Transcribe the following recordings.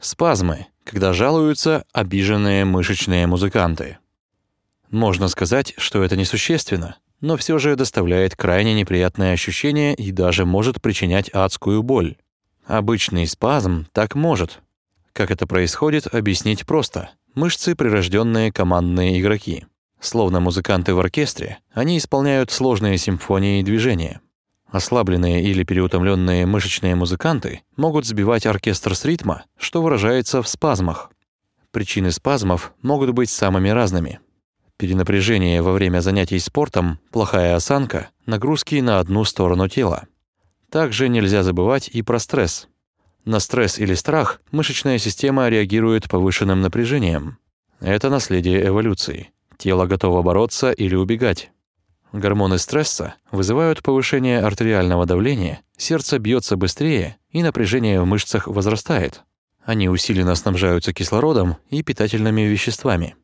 Спазмы, когда жалуются обиженные мышечные музыканты. Можно сказать, что это несущественно, но все же доставляет крайне неприятное ощущение и даже может причинять адскую боль. Обычный спазм так может. Как это происходит, объяснить просто. Мышцы — прирожденные командные игроки. Словно музыканты в оркестре, они исполняют сложные симфонии и движения. Ослабленные или переутомленные мышечные музыканты могут сбивать оркестр с ритма, что выражается в спазмах. Причины спазмов могут быть самыми разными. Перенапряжение во время занятий спортом, плохая осанка, нагрузки на одну сторону тела. Также нельзя забывать и про стресс. На стресс или страх мышечная система реагирует повышенным напряжением. Это наследие эволюции. Тело готово бороться или убегать. Гормоны стресса вызывают повышение артериального давления, сердце бьется быстрее и напряжение в мышцах возрастает. Они усиленно снабжаются кислородом и питательными веществами.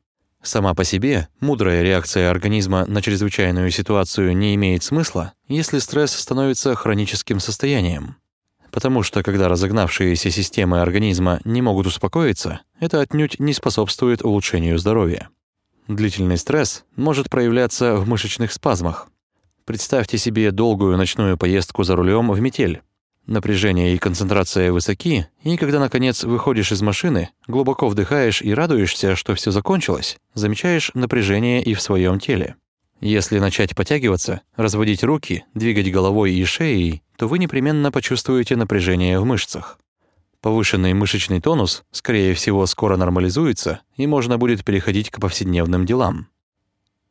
Сама по себе мудрая реакция организма на чрезвычайную ситуацию не имеет смысла, если стресс становится хроническим состоянием. Потому что когда разогнавшиеся системы организма не могут успокоиться, это отнюдь не способствует улучшению здоровья. Длительный стресс может проявляться в мышечных спазмах. Представьте себе долгую ночную поездку за рулем в метель. Напряжение и концентрация высоки, и когда, наконец, выходишь из машины, глубоко вдыхаешь и радуешься, что все закончилось, замечаешь напряжение и в своем теле. Если начать потягиваться, разводить руки, двигать головой и шеей, то вы непременно почувствуете напряжение в мышцах. Повышенный мышечный тонус, скорее всего, скоро нормализуется, и можно будет переходить к повседневным делам.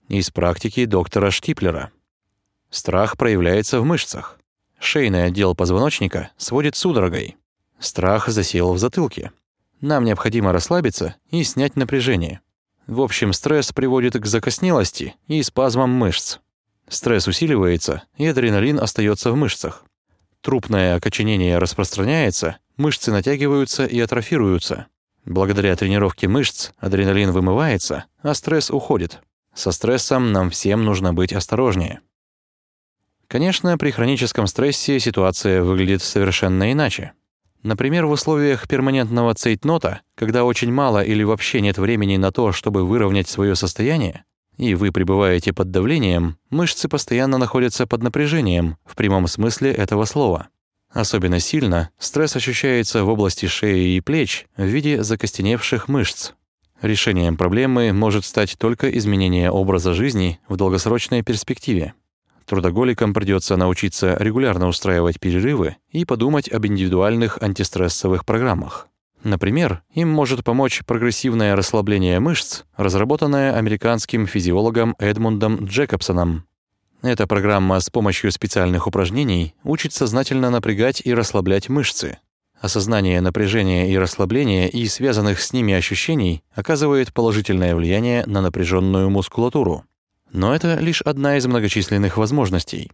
Из практики доктора Штиплера. Страх проявляется в мышцах. Шейный отдел позвоночника сводит судорогой. Страх засел в затылке. Нам необходимо расслабиться и снять напряжение. В общем, стресс приводит к закоснелости и спазмам мышц. Стресс усиливается, и адреналин остается в мышцах. Трупное окоченение распространяется, мышцы натягиваются и атрофируются. Благодаря тренировке мышц адреналин вымывается, а стресс уходит. Со стрессом нам всем нужно быть осторожнее. Конечно, при хроническом стрессе ситуация выглядит совершенно иначе. Например, в условиях перманентного цейтнота, когда очень мало или вообще нет времени на то, чтобы выровнять свое состояние, и вы пребываете под давлением, мышцы постоянно находятся под напряжением в прямом смысле этого слова. Особенно сильно стресс ощущается в области шеи и плеч в виде закостеневших мышц. Решением проблемы может стать только изменение образа жизни в долгосрочной перспективе. Трудоголикам придется научиться регулярно устраивать перерывы и подумать об индивидуальных антистрессовых программах. Например, им может помочь прогрессивное расслабление мышц, разработанное американским физиологом Эдмундом Джекобсоном. Эта программа с помощью специальных упражнений учит сознательно напрягать и расслаблять мышцы. Осознание напряжения и расслабления и связанных с ними ощущений оказывает положительное влияние на напряженную мускулатуру. Но это лишь одна из многочисленных возможностей.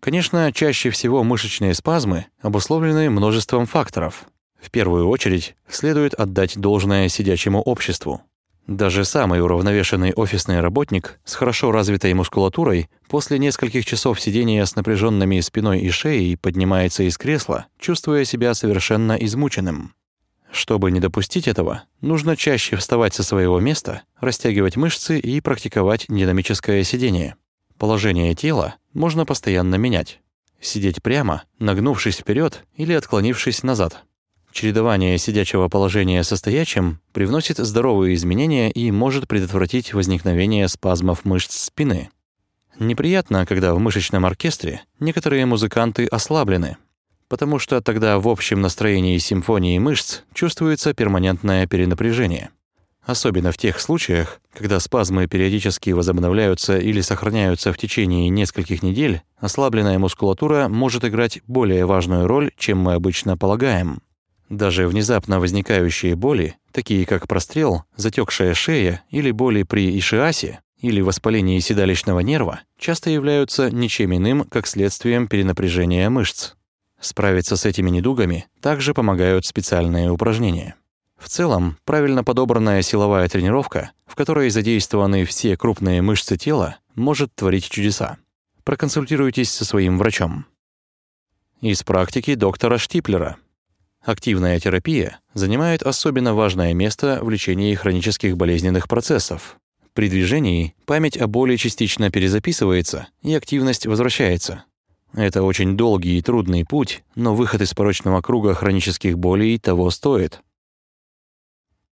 Конечно, чаще всего мышечные спазмы обусловлены множеством факторов. В первую очередь следует отдать должное сидячему обществу. Даже самый уравновешенный офисный работник с хорошо развитой мускулатурой после нескольких часов сидения с напряженными спиной и шеей поднимается из кресла, чувствуя себя совершенно измученным. Чтобы не допустить этого, нужно чаще вставать со своего места, растягивать мышцы и практиковать динамическое сидение. Положение тела можно постоянно менять. Сидеть прямо, нагнувшись вперед или отклонившись назад. Чередование сидячего положения со стоячим привносит здоровые изменения и может предотвратить возникновение спазмов мышц спины. Неприятно, когда в мышечном оркестре некоторые музыканты ослаблены, потому что тогда в общем настроении симфонии мышц чувствуется перманентное перенапряжение. Особенно в тех случаях, когда спазмы периодически возобновляются или сохраняются в течение нескольких недель, ослабленная мускулатура может играть более важную роль, чем мы обычно полагаем. Даже внезапно возникающие боли, такие как прострел, затекшая шея или боли при ишиасе или воспалении седалищного нерва, часто являются ничем иным, как следствием перенапряжения мышц. Справиться с этими недугами также помогают специальные упражнения. В целом, правильно подобранная силовая тренировка, в которой задействованы все крупные мышцы тела, может творить чудеса. Проконсультируйтесь со своим врачом. Из практики доктора Штиплера. Активная терапия занимает особенно важное место в лечении хронических болезненных процессов. При движении память о боли частично перезаписывается, и активность возвращается. Это очень долгий и трудный путь, но выход из порочного круга хронических болей того стоит.